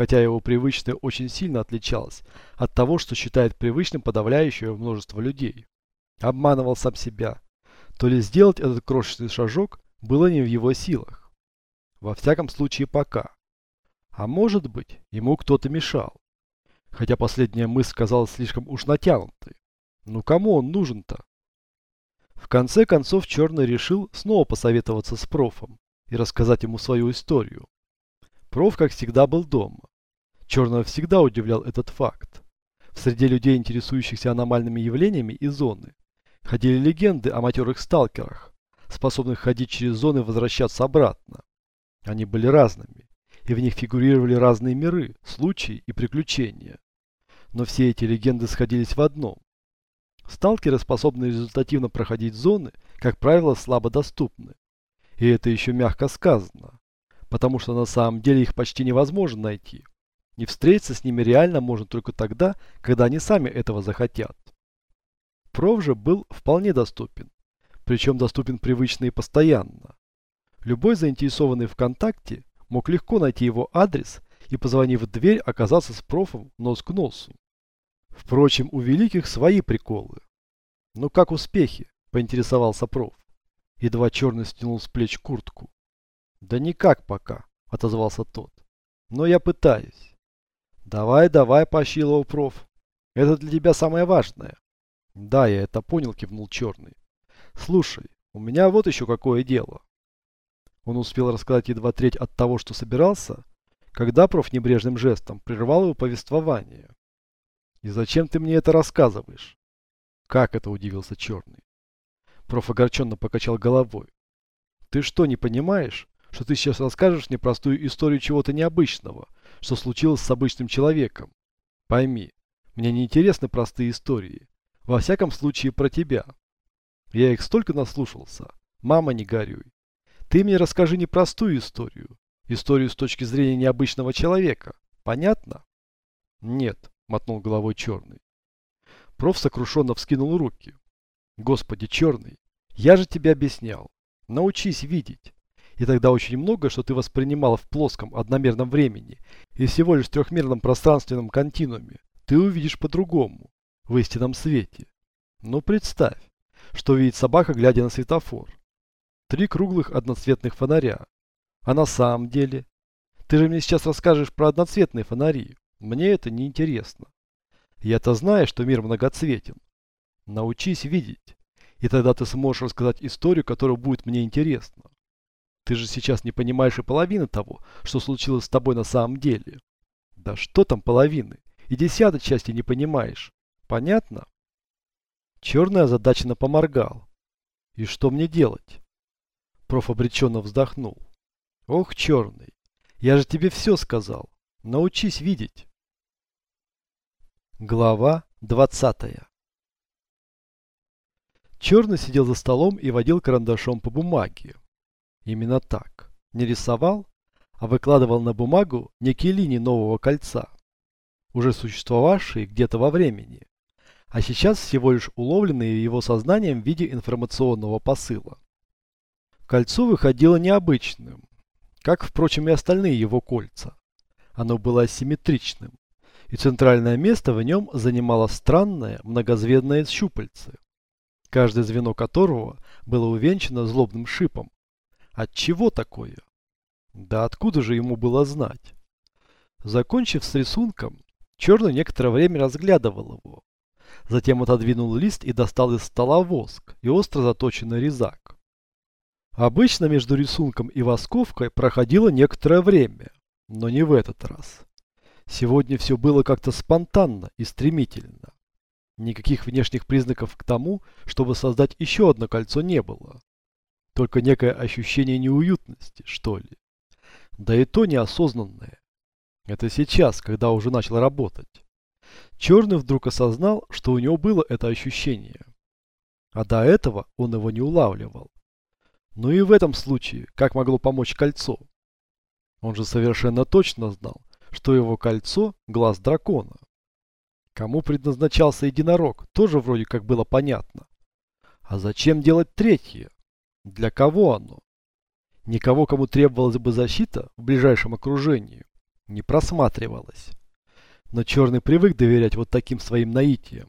хотя его привычное очень сильно отличалось от того, что считает привычным подавляющее множество людей. Обманывал сам себя. То ли сделать этот крошечный шажок было не в его силах. Во всяком случае пока. А может быть, ему кто-то мешал. Хотя последняя мысль казалась слишком уж натянутой. Ну кому он нужен-то? В конце концов Черный решил снова посоветоваться с профом и рассказать ему свою историю. Проф, как всегда, был дома. Черного всегда удивлял этот факт. В среде людей, интересующихся аномальными явлениями и зоны, ходили легенды о матерых сталкерах, способных ходить через зоны и возвращаться обратно. Они были разными, и в них фигурировали разные миры, случаи и приключения. Но все эти легенды сходились в одном. Сталкеры, способные результативно проходить зоны, как правило, слабо доступны. И это еще мягко сказано, потому что на самом деле их почти невозможно найти. И встретиться с ними реально можно только тогда, когда они сами этого захотят. Проф же был вполне доступен, причем доступен привычно и постоянно. Любой заинтересованный в контакте мог легко найти его адрес и, позвонив в дверь, оказаться с профом нос к носу. Впрочем, у великих свои приколы. «Ну как успехи?» – поинтересовался проф. Едва черный стянул с плеч куртку. «Да никак пока», – отозвался тот. «Но я пытаюсь». «Давай, давай», – поощрил проф. «Это для тебя самое важное». «Да, я это понял», – кивнул черный. «Слушай, у меня вот еще какое дело». Он успел рассказать едва треть от того, что собирался, когда проф небрежным жестом прервал его повествование. «И зачем ты мне это рассказываешь?» «Как это?» – удивился Черный. Проф огорченно покачал головой. «Ты что, не понимаешь, что ты сейчас расскажешь мне простую историю чего-то необычного, что случилось с обычным человеком? Пойми, мне не интересны простые истории. Во всяком случае, про тебя. Я их столько наслушался. Мама, не горюй. Ты мне расскажи не простую историю, историю с точки зрения необычного человека. Понятно? Нет, мотнул головой черный. Проф сокрушенно вскинул руки. Господи, черный, я же тебе объяснял. Научись видеть. И тогда очень много, что ты воспринимал в плоском одномерном времени и всего лишь трехмерном пространственном континууме, ты увидишь по-другому, в истинном свете. Ну представь, что видит собака, глядя на светофор. Три круглых одноцветных фонаря. А на самом деле? Ты же мне сейчас расскажешь про одноцветные фонари. Мне это не интересно. Я-то знаю, что мир многоцветен. Научись видеть, и тогда ты сможешь рассказать историю, которая будет мне интересна. Ты же сейчас не понимаешь и половины того, что случилось с тобой на самом деле. Да что там половины? И десятой части не понимаешь. Понятно? Черный озадаченно поморгал. И что мне делать? Проф обреченно вздохнул. Ох, черный, я же тебе все сказал. Научись видеть. Глава 20 Черный сидел за столом и водил карандашом по бумаге. Именно так. Не рисовал, а выкладывал на бумагу некие линии нового кольца, уже существовавшие где-то во времени, а сейчас всего лишь уловленные его сознанием в виде информационного посыла. Кольцо выходило необычным, как, впрочем, и остальные его кольца. Оно было асимметричным, и центральное место в нем занимало странное многозвездное щупальце, каждое звено которого было увенчано злобным шипом. От чего такое? Да откуда же ему было знать? Закончив с рисунком, Черный некоторое время разглядывал его. Затем отодвинул лист и достал из стола воск и остро заточенный резак. Обычно между рисунком и восковкой проходило некоторое время, но не в этот раз. Сегодня все было как-то спонтанно и стремительно. Никаких внешних признаков к тому, чтобы создать еще одно кольцо не было. Только некое ощущение неуютности, что ли. Да и то неосознанное. Это сейчас, когда уже начал работать. Черный вдруг осознал, что у него было это ощущение. А до этого он его не улавливал. Ну и в этом случае, как могло помочь кольцо? Он же совершенно точно знал, что его кольцо – глаз дракона. Кому предназначался единорог, тоже вроде как было понятно. А зачем делать третье? Для кого оно? Никого, кому требовалась бы защита в ближайшем окружении, не просматривалось. Но Черный привык доверять вот таким своим наитиям,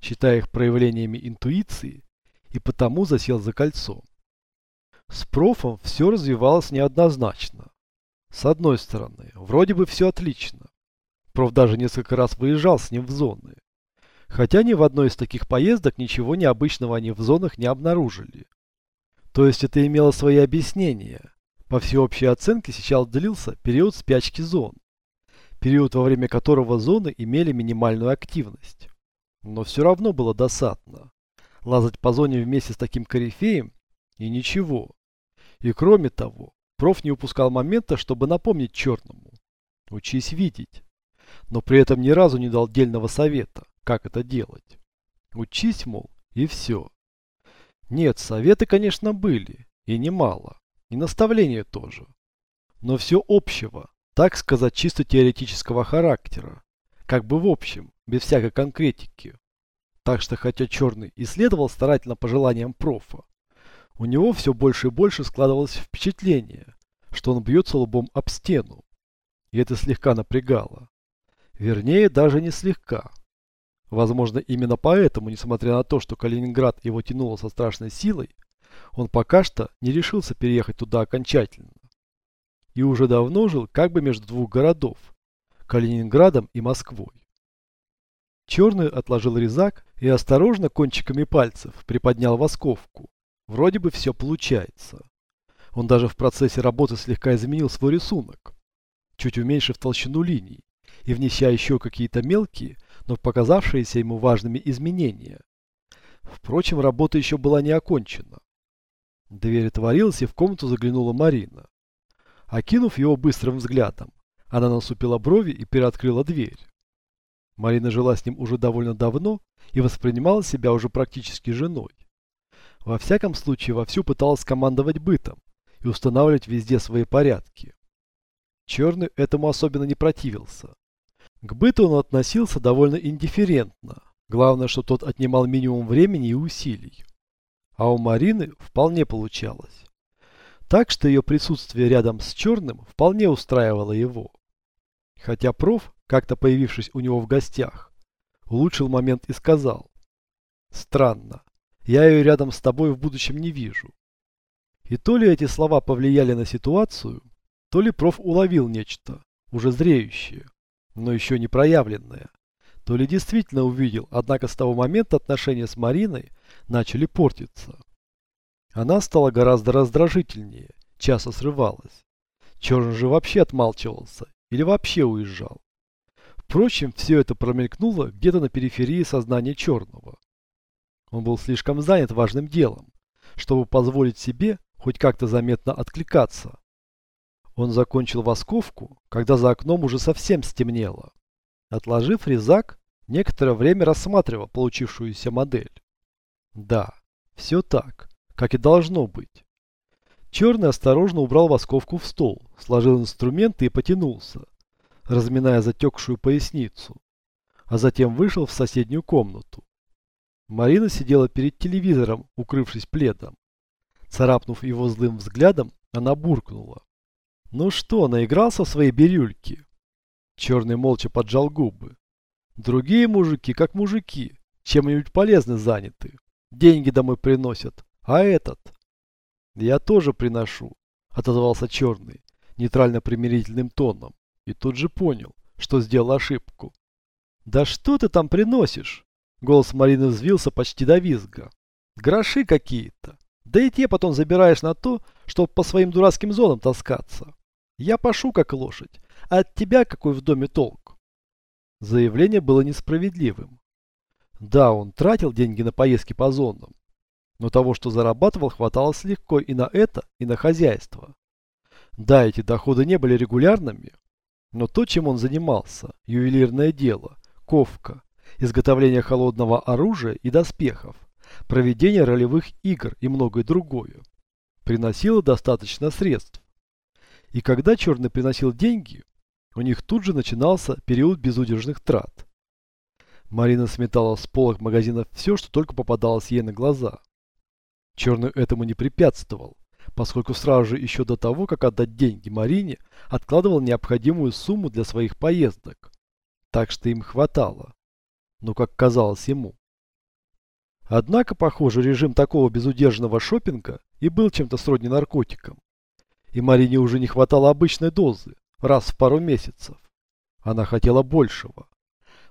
считая их проявлениями интуиции, и потому засел за кольцо. С профом все развивалось неоднозначно. С одной стороны, вроде бы все отлично. Проф даже несколько раз выезжал с ним в зоны. Хотя ни в одной из таких поездок ничего необычного они в зонах не обнаружили. То есть это имело свои объяснения. По всеобщей оценке сейчас длился период спячки зон. Период, во время которого зоны имели минимальную активность. Но все равно было досадно. Лазать по зоне вместе с таким корифеем и ничего. И кроме того, проф не упускал момента, чтобы напомнить черному. Учись видеть. Но при этом ни разу не дал дельного совета, как это делать. Учись, мол, и все. Нет, советы, конечно, были, и немало. И наставления тоже. Но все общего, так сказать, чисто теоретического характера. Как бы в общем, без всякой конкретики. Так что, хотя Черный исследовал старательно по желаниям профа, у него все больше и больше складывалось впечатление, что он бьется лбом об стену. И это слегка напрягало. Вернее, даже не слегка. Возможно, именно поэтому, несмотря на то, что Калининград его тянуло со страшной силой, он пока что не решился переехать туда окончательно. И уже давно жил как бы между двух городов – Калининградом и Москвой. Черный отложил резак и осторожно кончиками пальцев приподнял восковку. Вроде бы все получается. Он даже в процессе работы слегка изменил свой рисунок, чуть уменьшив толщину линий и внеся еще какие-то мелкие, но показавшиеся ему важными изменения. Впрочем, работа еще была не окончена. Дверь отворилась, и в комнату заглянула Марина. Окинув его быстрым взглядом, она насупила брови и переоткрыла дверь. Марина жила с ним уже довольно давно и воспринимала себя уже практически женой. Во всяком случае, вовсю пыталась командовать бытом и устанавливать везде свои порядки. Черный этому особенно не противился. К быту он относился довольно индифферентно. Главное, что тот отнимал минимум времени и усилий. А у Марины вполне получалось. Так что ее присутствие рядом с Черным вполне устраивало его. Хотя проф, как-то появившись у него в гостях, улучшил момент и сказал. Странно, я ее рядом с тобой в будущем не вижу. И то ли эти слова повлияли на ситуацию, то ли проф уловил нечто, уже зреющее, но еще не проявленное, то ли действительно увидел, однако с того момента отношения с Мариной начали портиться. Она стала гораздо раздражительнее, часто срывалась. Черн же вообще отмалчивался или вообще уезжал. Впрочем, все это промелькнуло где-то на периферии сознания Черного. Он был слишком занят важным делом, чтобы позволить себе хоть как-то заметно откликаться. Он закончил восковку, когда за окном уже совсем стемнело. Отложив резак, некоторое время рассматривал получившуюся модель. Да, все так, как и должно быть. Черный осторожно убрал восковку в стол, сложил инструменты и потянулся, разминая затекшую поясницу, а затем вышел в соседнюю комнату. Марина сидела перед телевизором, укрывшись пледом. Царапнув его злым взглядом, она буркнула. «Ну что, наигрался в свои бирюльки?» Черный молча поджал губы. «Другие мужики, как мужики, чем-нибудь полезно заняты. Деньги домой приносят. А этот?» «Я тоже приношу», — отозвался Черный, нейтрально-примирительным тоном. И тут же понял, что сделал ошибку. «Да что ты там приносишь?» Голос Марины взвился почти до визга. Гроши какие-то. Да и те потом забираешь на то, чтобы по своим дурацким зонам таскаться. Я пошу как лошадь, а от тебя какой в доме толк? Заявление было несправедливым. Да, он тратил деньги на поездки по зонам, но того, что зарабатывал, хватало легко и на это, и на хозяйство. Да, эти доходы не были регулярными, но то, чем он занимался, ювелирное дело, ковка, изготовление холодного оружия и доспехов, проведение ролевых игр и многое другое, приносило достаточно средств. И когда Черный приносил деньги, у них тут же начинался период безудержных трат. Марина сметала с полок магазинов все, что только попадалось ей на глаза. Черный этому не препятствовал, поскольку сразу же еще до того, как отдать деньги Марине, откладывал необходимую сумму для своих поездок. Так что им хватало. Ну, как казалось ему. Однако, похоже, режим такого безудержного шопинга и был чем-то сродни наркотикам. И Марине уже не хватало обычной дозы, раз в пару месяцев. Она хотела большего.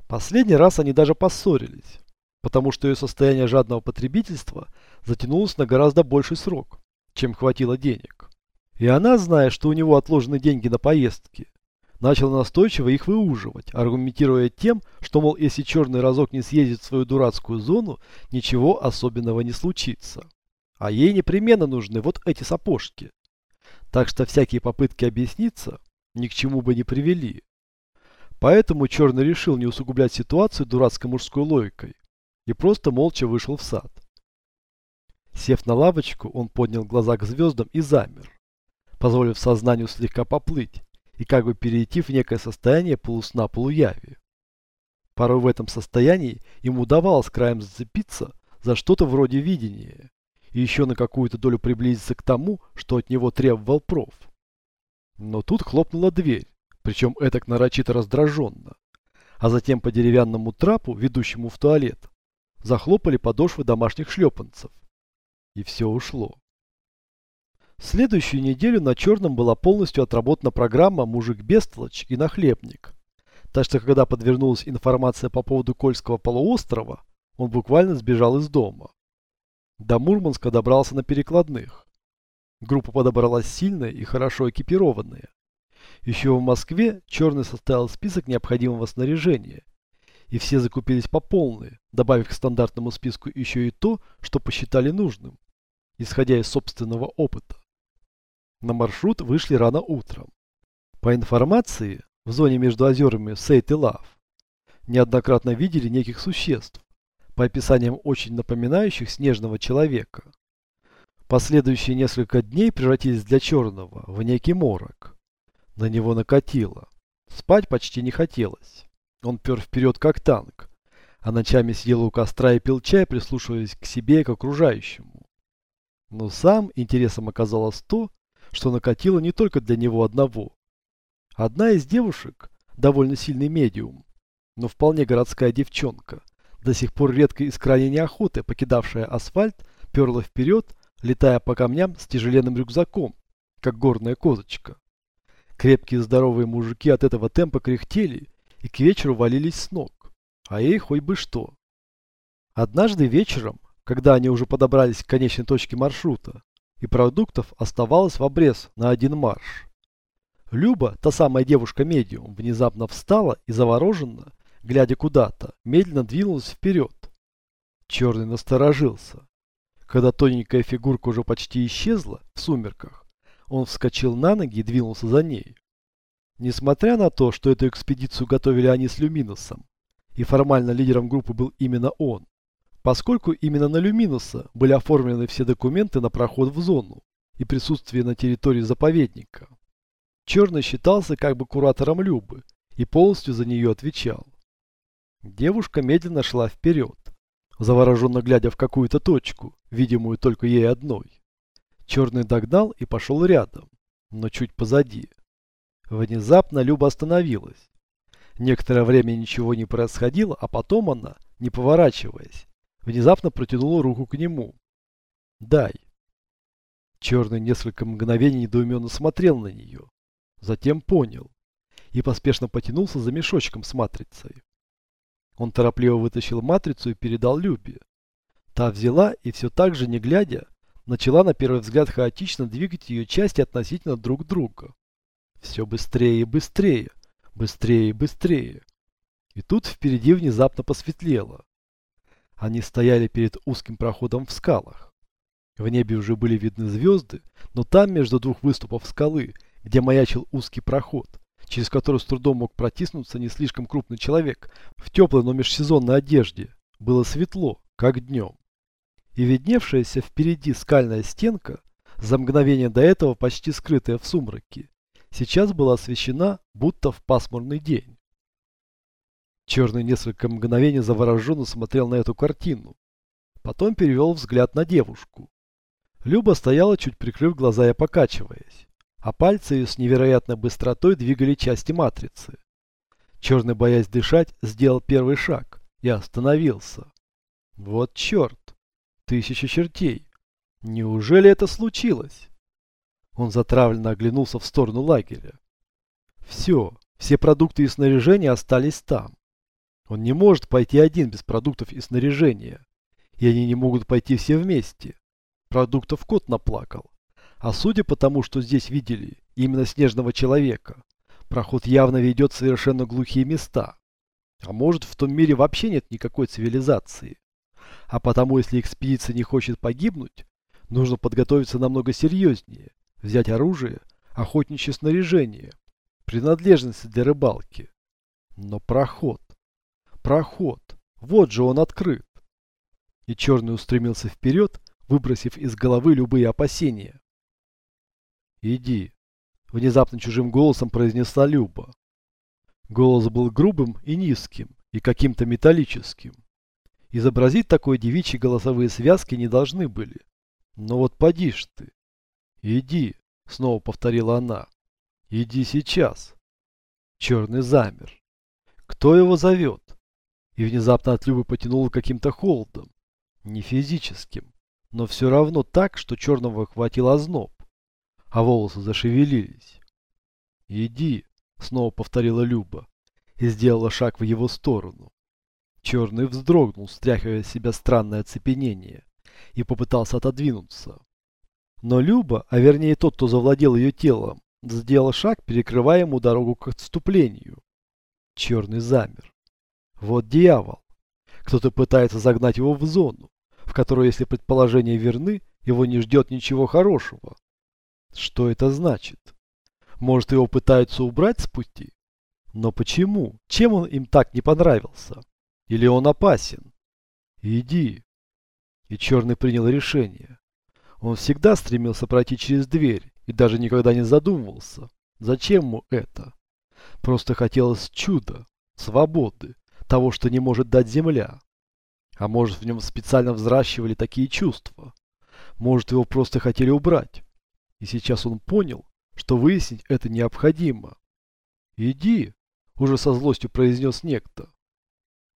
Последний раз они даже поссорились, потому что ее состояние жадного потребительства затянулось на гораздо больший срок, чем хватило денег. И она, зная, что у него отложены деньги на поездки, начала настойчиво их выуживать, аргументируя тем, что, мол, если черный разок не съездит в свою дурацкую зону, ничего особенного не случится. А ей непременно нужны вот эти сапожки. Так что всякие попытки объясниться ни к чему бы не привели. Поэтому Черный решил не усугублять ситуацию дурацкой мужской логикой и просто молча вышел в сад. Сев на лавочку, он поднял глаза к звездам и замер, позволив сознанию слегка поплыть и как бы перейти в некое состояние полусна-полуяви. Порой в этом состоянии ему удавалось краем зацепиться за что-то вроде видения и еще на какую-то долю приблизиться к тому, что от него требовал проф. Но тут хлопнула дверь, причем этак нарочито раздраженно. А затем по деревянному трапу, ведущему в туалет, захлопали подошвы домашних шлепанцев. И все ушло. Следующую неделю на Черном была полностью отработана программа «Мужик Бестолочь» и «Нахлебник». Так что, когда подвернулась информация по поводу Кольского полуострова, он буквально сбежал из дома. До Мурманска добрался на перекладных. Группа подобралась сильная и хорошо экипированная. Еще в Москве Черный составил список необходимого снаряжения. И все закупились по полной, добавив к стандартному списку еще и то, что посчитали нужным, исходя из собственного опыта. На маршрут вышли рано утром. По информации, в зоне между озерами Сейт и Лав неоднократно видели неких существ, по описаниям очень напоминающих снежного человека. Последующие несколько дней превратились для Черного в некий морок. На него накатило. Спать почти не хотелось. Он пер вперед как танк, а ночами сидел у костра и пил чай, прислушиваясь к себе и к окружающему. Но сам интересом оказалось то, что накатило не только для него одного. Одна из девушек, довольно сильный медиум, но вполне городская девчонка, до сих пор редко из крайней неохоты покидавшая асфальт, перла вперед, летая по камням с тяжеленным рюкзаком, как горная козочка. Крепкие здоровые мужики от этого темпа кряхтели и к вечеру валились с ног, а ей хоть бы что. Однажды вечером, когда они уже подобрались к конечной точке маршрута, и продуктов оставалось в обрез на один марш. Люба, та самая девушка-медиум, внезапно встала и завороженно, глядя куда-то, медленно двинулась вперед. Черный насторожился. Когда тоненькая фигурка уже почти исчезла в сумерках, он вскочил на ноги и двинулся за ней. Несмотря на то, что эту экспедицию готовили они с Люминусом, и формально лидером группы был именно он, поскольку именно на Люминуса были оформлены все документы на проход в зону и присутствие на территории заповедника. Черный считался как бы куратором Любы и полностью за нее отвечал. Девушка медленно шла вперед, завороженно глядя в какую-то точку, видимую только ей одной. Черный догнал и пошел рядом, но чуть позади. Внезапно Люба остановилась. Некоторое время ничего не происходило, а потом она, не поворачиваясь, внезапно протянула руку к нему. «Дай». Черный несколько мгновений недоуменно смотрел на нее, затем понял и поспешно потянулся за мешочком с матрицей. Он торопливо вытащил матрицу и передал Любе. Та взяла и все так же, не глядя, начала на первый взгляд хаотично двигать ее части относительно друг друга. Все быстрее и быстрее, быстрее и быстрее. И тут впереди внезапно посветлело. Они стояли перед узким проходом в скалах. В небе уже были видны звезды, но там, между двух выступов скалы, где маячил узкий проход, через который с трудом мог протиснуться не слишком крупный человек, в теплой, но межсезонной одежде, было светло, как днем. И видневшаяся впереди скальная стенка, за мгновение до этого почти скрытая в сумраке, сейчас была освещена, будто в пасмурный день. Черный несколько мгновений завороженно смотрел на эту картину. Потом перевел взгляд на девушку. Люба стояла, чуть прикрыв глаза и покачиваясь, а пальцы ее с невероятной быстротой двигали части матрицы. Черный, боясь дышать, сделал первый шаг и остановился. Вот черт! Тысяча чертей! Неужели это случилось? Он затравленно оглянулся в сторону лагеря. Все, все продукты и снаряжение остались там. Он не может пойти один без продуктов и снаряжения. И они не могут пойти все вместе. Продуктов кот наплакал. А судя по тому, что здесь видели, именно снежного человека, проход явно ведет в совершенно глухие места. А может, в том мире вообще нет никакой цивилизации. А потому, если экспедиция не хочет погибнуть, нужно подготовиться намного серьезнее, взять оружие, охотничье снаряжение, принадлежности для рыбалки. Но проход, проход, вот же он открыт. И черный устремился вперед, выбросив из головы любые опасения. «Иди», — внезапно чужим голосом произнесла Люба. Голос был грубым и низким, и каким-то металлическим. Изобразить такой девичьи голосовые связки не должны были. Но вот поди ж ты. «Иди», — снова повторила она. «Иди сейчас». Черный замер. Кто его зовет? И внезапно от Любы потянуло каким-то холодом. Не физическим, но все равно так, что черного хватил озноб. А волосы зашевелились. «Иди», — снова повторила Люба и сделала шаг в его сторону. Черный вздрогнул, стряхивая с себя странное оцепенение, и попытался отодвинуться. Но Люба, а вернее тот, кто завладел ее телом, сделал шаг, перекрывая ему дорогу к отступлению. Черный замер. Вот дьявол. Кто-то пытается загнать его в зону, в которой, если предположения верны, его не ждет ничего хорошего. Что это значит? Может, его пытаются убрать с пути? Но почему? Чем он им так не понравился? Или он опасен? Иди. И Черный принял решение. Он всегда стремился пройти через дверь и даже никогда не задумывался, зачем ему это. Просто хотелось чуда, свободы, того, что не может дать земля. А может, в нем специально взращивали такие чувства. Может, его просто хотели убрать. И сейчас он понял, что выяснить это необходимо. «Иди», — уже со злостью произнес некто.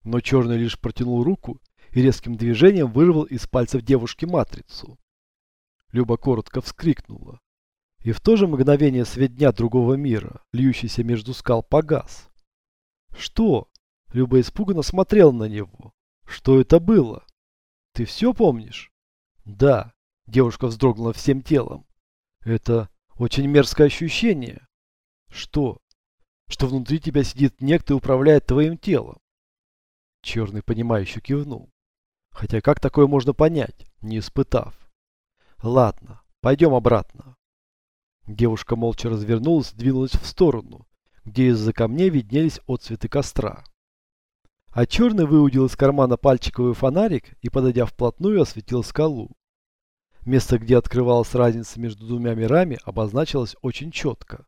Но черный лишь протянул руку и резким движением вырвал из пальцев девушки матрицу. Люба коротко вскрикнула. И в то же мгновение свет дня другого мира, льющийся между скал, погас. «Что?» Люба испуганно смотрела на него. «Что это было?» «Ты все помнишь?» «Да», — девушка вздрогнула всем телом. «Это очень мерзкое ощущение». «Что?» «Что внутри тебя сидит некто и управляет твоим телом». Черный, понимающе кивнул. Хотя как такое можно понять, не испытав? Ладно, пойдем обратно. Девушка молча развернулась двинулась в сторону, где из-за камней виднелись отцветы костра. А черный выудил из кармана пальчиковый фонарик и, подойдя вплотную, осветил скалу. Место, где открывалась разница между двумя мирами, обозначилось очень четко.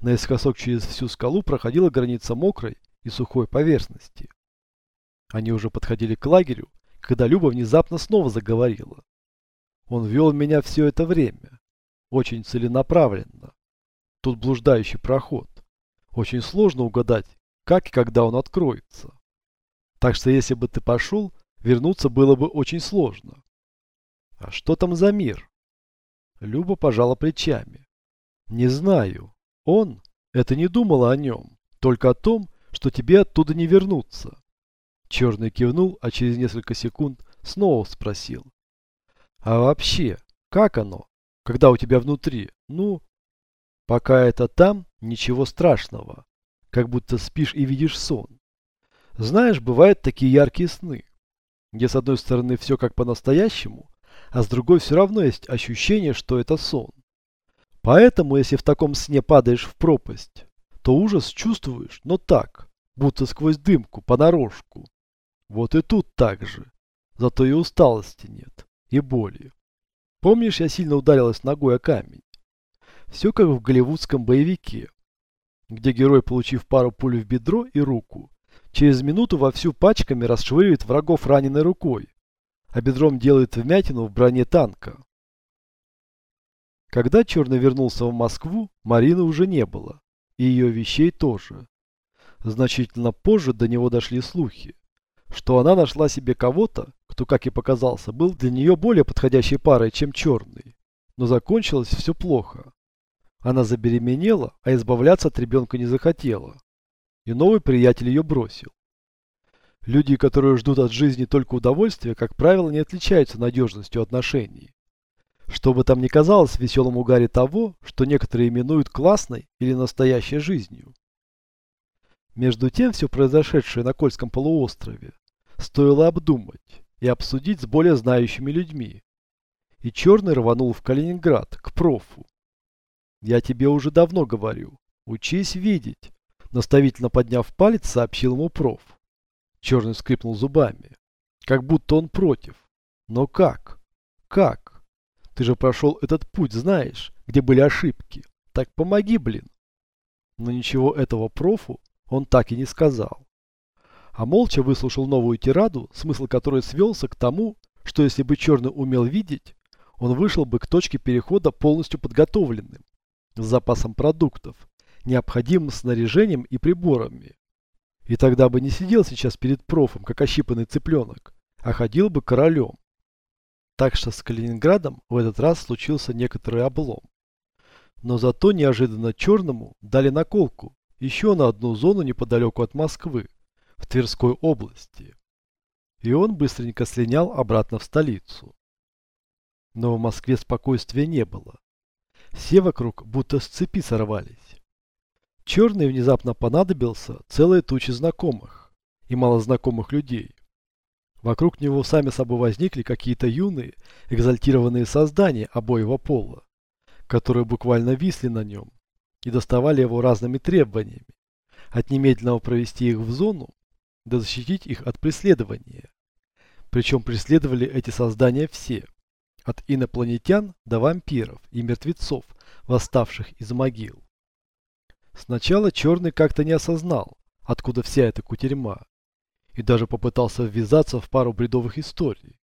Наискосок через всю скалу проходила граница мокрой и сухой поверхности. Они уже подходили к лагерю, когда Люба внезапно снова заговорила. Он вел меня все это время. Очень целенаправленно. Тут блуждающий проход. Очень сложно угадать, как и когда он откроется. Так что если бы ты пошел, вернуться было бы очень сложно. А что там за мир? Люба пожала плечами. Не знаю. Он это не думала о нем, только о том, что тебе оттуда не вернуться. Черный кивнул, а через несколько секунд снова спросил. А вообще, как оно, когда у тебя внутри? Ну, пока это там, ничего страшного. Как будто спишь и видишь сон. Знаешь, бывают такие яркие сны, где с одной стороны все как по-настоящему, а с другой все равно есть ощущение, что это сон. Поэтому, если в таком сне падаешь в пропасть, то ужас чувствуешь, но так, будто сквозь дымку, понарошку. Вот и тут так же. Зато и усталости нет, и боли. Помнишь, я сильно ударилась ногой о камень? Все как в голливудском боевике, где герой, получив пару пуль в бедро и руку, через минуту вовсю пачками расшвыривает врагов раненой рукой, а бедром делает вмятину в броне танка. Когда Черный вернулся в Москву, Марины уже не было. И ее вещей тоже. Значительно позже до него дошли слухи, что она нашла себе кого-то, кто, как и показался, был для нее более подходящей парой, чем Черный. Но закончилось все плохо. Она забеременела, а избавляться от ребенка не захотела. И новый приятель ее бросил. Люди, которые ждут от жизни только удовольствия, как правило, не отличаются надежностью отношений. Что бы там ни казалось в веселом угаре того, что некоторые именуют классной или настоящей жизнью. Между тем, все произошедшее на Кольском полуострове стоило обдумать и обсудить с более знающими людьми. И Черный рванул в Калининград, к профу. Я тебе уже давно говорю, учись видеть, наставительно подняв палец, сообщил ему проф. Черный скрипнул зубами. Как будто он против. Но как? Как? Ты же прошел этот путь, знаешь, где были ошибки. Так помоги, блин. Но ничего этого профу он так и не сказал. А молча выслушал новую тираду, смысл которой свелся к тому, что если бы Черный умел видеть, он вышел бы к точке перехода полностью подготовленным, с запасом продуктов, необходимым снаряжением и приборами. И тогда бы не сидел сейчас перед профом, как ощипанный цыпленок, а ходил бы королем. Так что с Калининградом в этот раз случился некоторый облом. Но зато неожиданно Черному дали наколку еще на одну зону неподалеку от Москвы, в Тверской области. И он быстренько слинял обратно в столицу. Но в Москве спокойствия не было. Все вокруг будто с цепи сорвались. Черный внезапно понадобился целой тучи знакомых и малознакомых людей. Вокруг него сами собой возникли какие-то юные, экзальтированные создания обоего пола, которые буквально висли на нем и доставали его разными требованиями, от немедленного провести их в зону до защитить их от преследования. Причем преследовали эти создания все, от инопланетян до вампиров и мертвецов, восставших из могил. Сначала Черный как-то не осознал, откуда вся эта кутерьма, и даже попытался ввязаться в пару бредовых историй.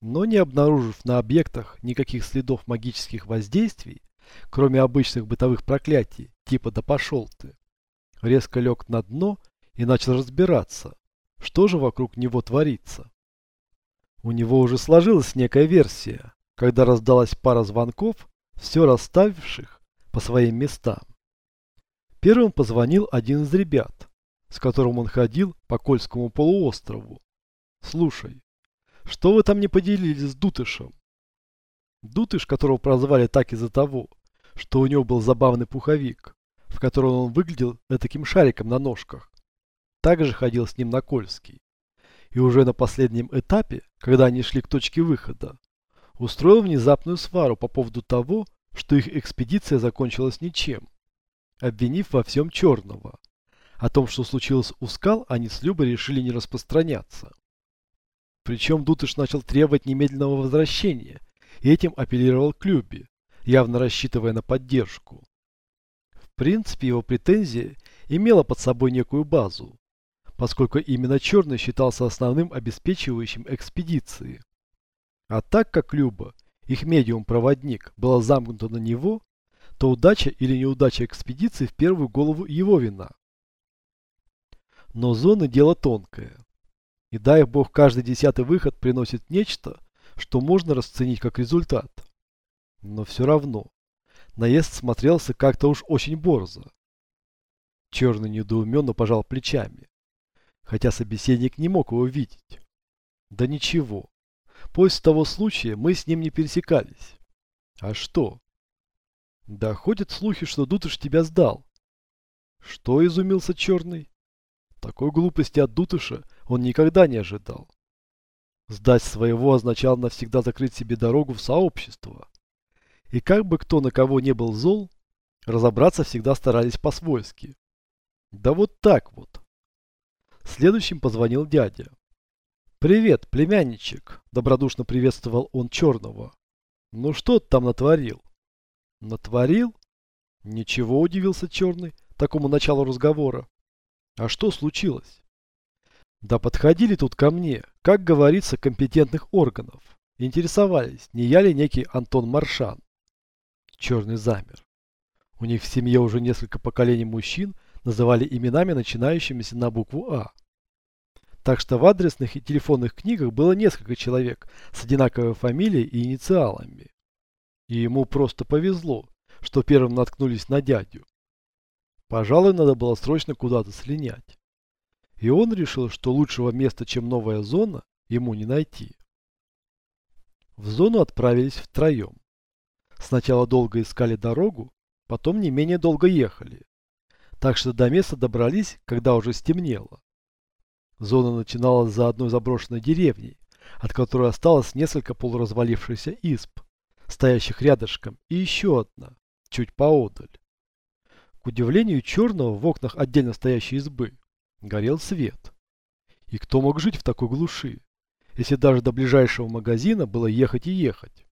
Но не обнаружив на объектах никаких следов магических воздействий, кроме обычных бытовых проклятий, типа «да пошел ты», резко лег на дно и начал разбираться, что же вокруг него творится. У него уже сложилась некая версия, когда раздалась пара звонков, все расставивших по своим местам. Первым позвонил один из ребят, с которым он ходил по Кольскому полуострову. «Слушай, что вы там не поделились с Дутышем?» Дутыш, которого прозвали так из-за того, что у него был забавный пуховик, в котором он выглядел таким шариком на ножках, также ходил с ним на Кольский. И уже на последнем этапе, когда они шли к точке выхода, устроил внезапную свару по поводу того, что их экспедиция закончилась ничем обвинив во всем черного. О том, что случилось у скал, они с Любой решили не распространяться. Причем Дутыш начал требовать немедленного возвращения и этим апеллировал к Любе, явно рассчитывая на поддержку. В принципе, его претензия имела под собой некую базу, поскольку именно Черный считался основным обеспечивающим экспедиции. А так как Люба, их медиум-проводник, была замкнута на него, то удача или неудача экспедиции в первую голову его вина. Но зоны дело тонкое. И дай бог каждый десятый выход приносит нечто, что можно расценить как результат. Но все равно, наезд смотрелся как-то уж очень борзо. Черный недоуменно пожал плечами, хотя собеседник не мог его видеть. Да ничего, после того случая мы с ним не пересекались. А что? Да ходят слухи, что Дутыш тебя сдал. Что изумился Черный? Такой глупости от Дутыша он никогда не ожидал. Сдать своего означало навсегда закрыть себе дорогу в сообщество. И как бы кто на кого не был зол, разобраться всегда старались по-свойски. Да вот так вот. Следующим позвонил дядя. «Привет, племянничек!» – добродушно приветствовал он Черного. «Ну что ты там натворил?» Натворил? Ничего, удивился Черный, такому началу разговора. А что случилось? Да подходили тут ко мне, как говорится, компетентных органов. Интересовались, не я ли некий Антон Маршан. Черный замер. У них в семье уже несколько поколений мужчин называли именами, начинающимися на букву А. Так что в адресных и телефонных книгах было несколько человек с одинаковой фамилией и инициалами. И ему просто повезло, что первым наткнулись на дядю. Пожалуй, надо было срочно куда-то слинять. И он решил, что лучшего места, чем новая зона, ему не найти. В зону отправились втроем. Сначала долго искали дорогу, потом не менее долго ехали. Так что до места добрались, когда уже стемнело. Зона начиналась за одной заброшенной деревней, от которой осталось несколько полуразвалившихся изб, стоящих рядышком, и еще одна, чуть поодаль. К удивлению черного в окнах отдельно стоящей избы горел свет. И кто мог жить в такой глуши, если даже до ближайшего магазина было ехать и ехать?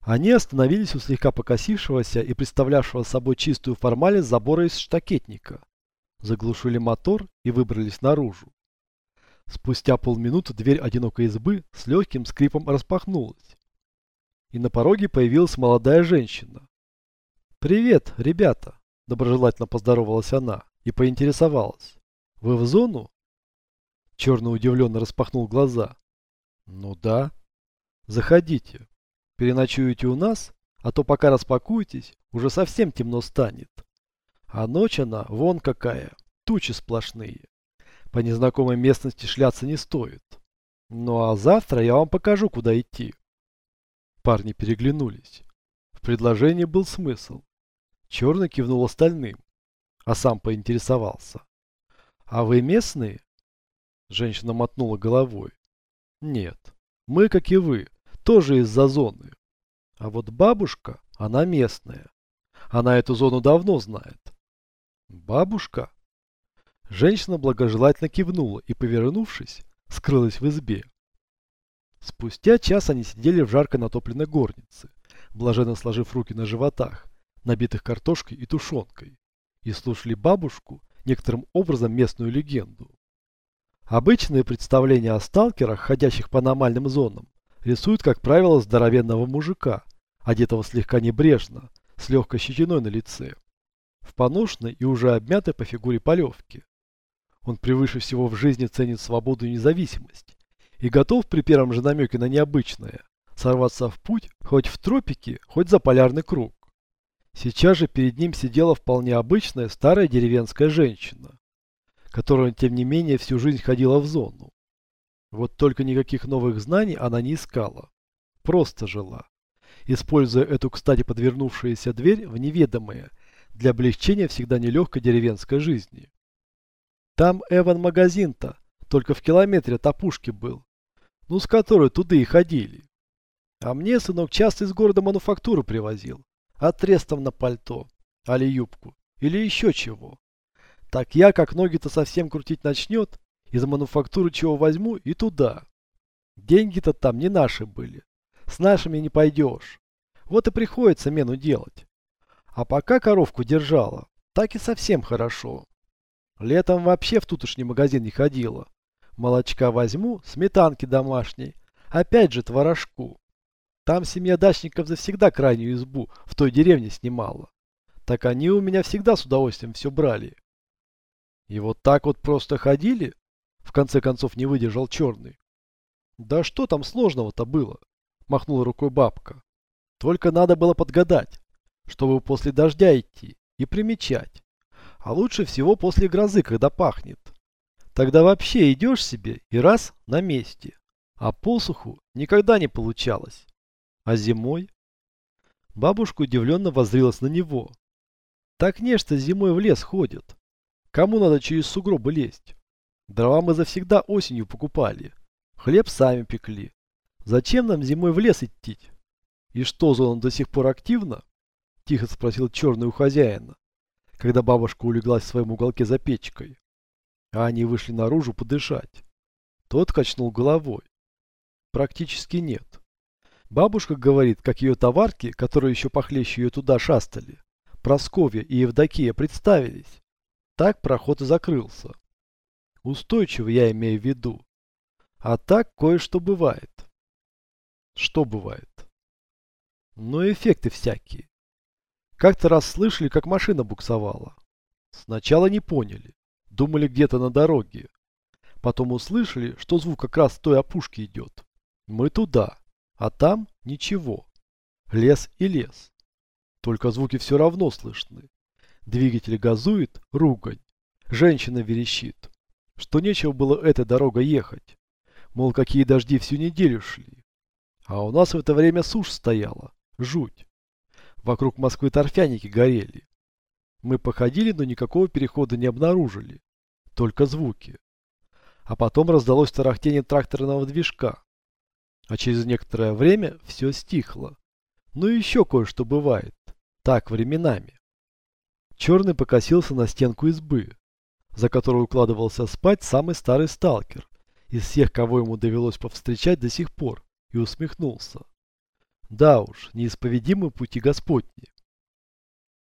Они остановились у слегка покосившегося и представлявшего собой чистую формальность забора из штакетника. Заглушили мотор и выбрались наружу. Спустя полминуты дверь одинокой избы с легким скрипом распахнулась. И на пороге появилась молодая женщина. «Привет, ребята!» – доброжелательно поздоровалась она и поинтересовалась. «Вы в зону?» Черный удивленно распахнул глаза. «Ну да. Заходите. Переночуете у нас, а то пока распакуетесь, уже совсем темно станет. А ночь она вон какая, тучи сплошные. По незнакомой местности шляться не стоит. Ну а завтра я вам покажу, куда идти. Парни переглянулись. В предложении был смысл. Черный кивнул остальным, а сам поинтересовался. «А вы местные?» Женщина мотнула головой. «Нет, мы, как и вы, тоже из-за зоны. А вот бабушка, она местная. Она эту зону давно знает». «Бабушка?» Женщина благожелательно кивнула и, повернувшись, скрылась в избе. Спустя час они сидели в жарко натопленной горнице, блаженно сложив руки на животах, набитых картошкой и тушенкой, и слушали бабушку, некоторым образом местную легенду. Обычные представления о сталкерах, ходящих по аномальным зонам, рисуют, как правило, здоровенного мужика, одетого слегка небрежно, с легкой щетиной на лице, в поношенной и уже обмятой по фигуре полевке. Он превыше всего в жизни ценит свободу и независимость и готов при первом же намеке на необычное сорваться в путь хоть в тропики, хоть за полярный круг. Сейчас же перед ним сидела вполне обычная старая деревенская женщина, которая, тем не менее, всю жизнь ходила в зону. Вот только никаких новых знаний она не искала. Просто жила, используя эту, кстати, подвернувшуюся дверь в неведомое для облегчения всегда нелегкой деревенской жизни. Там Эван магазин-то, только в километре от опушки был, ну с которой туда и ходили. А мне сынок часто из города мануфактуру привозил, отрестом на пальто, али юбку, или еще чего. Так я, как ноги-то совсем крутить начнет, из мануфактуры чего возьму и туда. Деньги-то там не наши были. С нашими не пойдешь. Вот и приходится мену делать. А пока коровку держала, так и совсем хорошо. Летом вообще в тутошний магазин не ходила. Молочка возьму, сметанки домашней, опять же творожку. Там семья дачников завсегда крайнюю избу в той деревне снимала. Так они у меня всегда с удовольствием все брали. И вот так вот просто ходили? В конце концов не выдержал черный. Да что там сложного-то было? Махнула рукой бабка. Только надо было подгадать, чтобы после дождя идти и примечать. А лучше всего после грозы, когда пахнет. Тогда вообще идешь себе и раз на месте. А посуху никогда не получалось. А зимой? Бабушка удивленно воззрилась на него. Так нечто зимой в лес ходят. Кому надо через сугробы лезть? Дрова мы завсегда осенью покупали. Хлеб сами пекли. Зачем нам зимой в лес идти? И что, зона до сих пор активна? Тихо спросил черный у хозяина, когда бабушка улеглась в своем уголке за печкой. А они вышли наружу подышать. Тот качнул головой. Практически нет. Бабушка говорит, как ее товарки, которые еще похлеще ее туда шастали, Просковья и Евдокия представились. Так проход и закрылся. Устойчиво я имею в виду. А так кое-что бывает. Что бывает? Ну, эффекты всякие. Как-то раз слышали, как машина буксовала. Сначала не поняли. Думали где-то на дороге. Потом услышали, что звук как раз с той опушки идет. Мы туда, а там ничего. Лес и лес. Только звуки все равно слышны. Двигатель газует, ругань. Женщина верещит, что нечего было этой дорогой ехать. Мол, какие дожди всю неделю шли. А у нас в это время сушь стояла. Жуть. Вокруг Москвы торфяники горели. Мы походили, но никакого перехода не обнаружили. Только звуки. А потом раздалось тарахтение тракторного движка. А через некоторое время все стихло. Ну и еще кое-что бывает. Так, временами. Черный покосился на стенку избы, за которую укладывался спать самый старый сталкер из всех, кого ему довелось повстречать до сих пор, и усмехнулся. Да уж, неисповедимы пути Господни.